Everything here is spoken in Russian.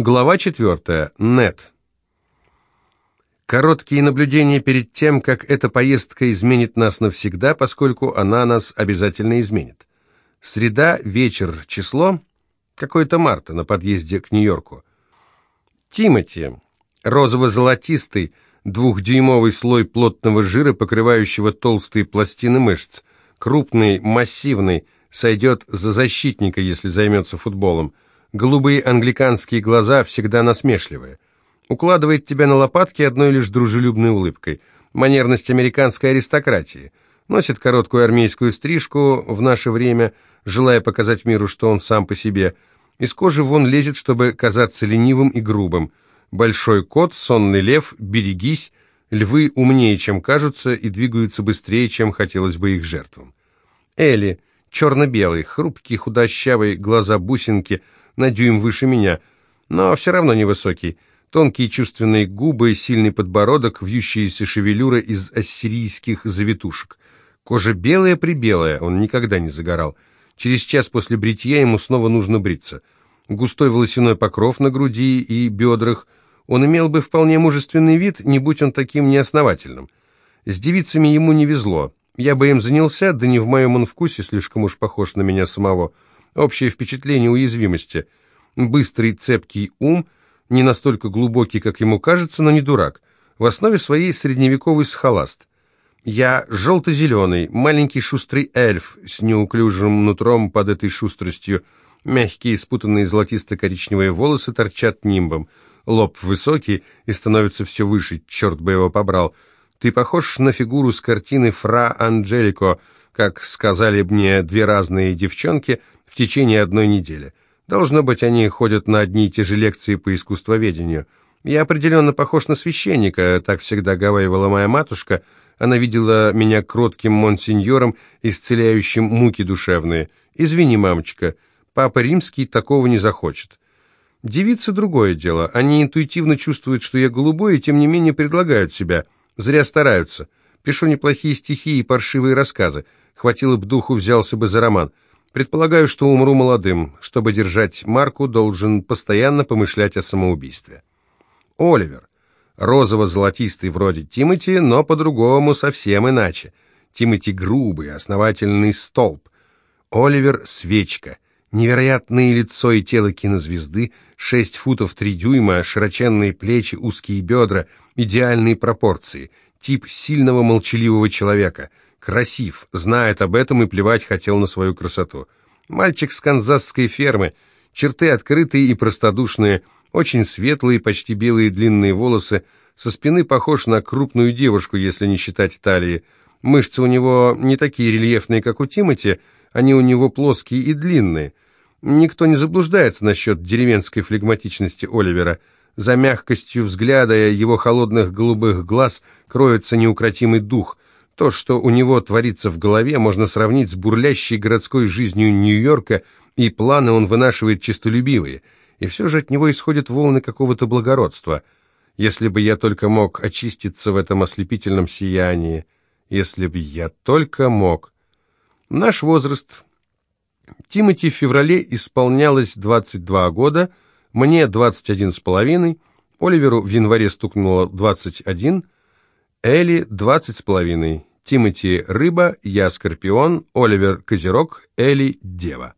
Глава 4. Нет. Короткие наблюдения перед тем, как эта поездка изменит нас навсегда, поскольку она нас обязательно изменит. Среда, вечер, число, какое-то марта на подъезде к Нью-Йорку. Тимати, розово-золотистый, двухдюймовый слой плотного жира, покрывающего толстые пластины мышц, крупный, массивный, сойдет за защитника, если займется футболом – Голубые англиканские глаза всегда насмешливые. Укладывает тебя на лопатки одной лишь дружелюбной улыбкой. Манерность американской аристократии. Носит короткую армейскую стрижку в наше время, желая показать миру, что он сам по себе. Из кожи вон лезет, чтобы казаться ленивым и грубым. Большой кот, сонный лев, берегись. Львы умнее, чем кажутся, и двигаются быстрее, чем хотелось бы их жертвам. Элли, черно-белый, хрупкий, худощавый, глаза бусинки – на дюйм выше меня, но все равно невысокий. Тонкие чувственные губы, сильный подбородок, вьющиеся шевелюра из ассирийских завитушек. Кожа белая-прибелая, он никогда не загорал. Через час после бритья ему снова нужно бриться. Густой волосяной покров на груди и бедрах. Он имел бы вполне мужественный вид, не будь он таким неосновательным. С девицами ему не везло. Я бы им занялся, да не в моем он вкусе, слишком уж похож на меня самого. Общее впечатление уязвимости. Быстрый, цепкий ум, не настолько глубокий, как ему кажется, но не дурак. В основе своей средневековый схоласт. Я желто-зеленый, маленький шустрый эльф с неуклюжим нутром под этой шустростью. Мягкие, спутанные золотисто-коричневые волосы торчат нимбом. Лоб высокий и становится все выше, черт бы его побрал. Ты похож на фигуру с картины «Фра Анджелико», как сказали мне две разные девчонки – в течение одной недели. Должно быть, они ходят на одни и те же лекции по искусствоведению. Я определенно похож на священника, так всегда говаривала моя матушка. Она видела меня кротким монсеньором, исцеляющим муки душевные. Извини, мамочка, папа римский такого не захочет. Девицы другое дело. Они интуитивно чувствуют, что я голубой, и тем не менее предлагают себя. Зря стараются. Пишу неплохие стихи и паршивые рассказы. Хватило бы духу, взялся бы за роман. Предполагаю, что умру молодым. Чтобы держать марку, должен постоянно помышлять о самоубийстве. Оливер. Розово-золотистый вроде Тимати, но по-другому совсем иначе. Тимати грубый, основательный столб. Оливер — свечка. Невероятное лицо и тело кинозвезды, шесть футов три дюйма, широченные плечи, узкие бедра, идеальные пропорции. Тип сильного молчаливого человека — Красив, знает об этом и плевать хотел на свою красоту. Мальчик с канзасской фермы, черты открытые и простодушные, очень светлые, почти белые длинные волосы, со спины похож на крупную девушку, если не считать талии. Мышцы у него не такие рельефные, как у Тимати, они у него плоские и длинные. Никто не заблуждается насчет деревенской флегматичности Оливера. За мягкостью взгляда его холодных голубых глаз кроется неукротимый дух – то, что у него творится в голове, можно сравнить с бурлящей городской жизнью Нью-Йорка, и планы он вынашивает честолюбивые, и все же от него исходят волны какого-то благородства. Если бы я только мог очиститься в этом ослепительном сиянии, если бы я только мог. Наш возраст. Тимати в феврале исполнялось 22 года, мне 21 с половиной, Оливеру в январе стукнуло 21, Элли 20 с половиной. Тимати – рыба, я – скорпион, Оливер – козерог, Элли – дева.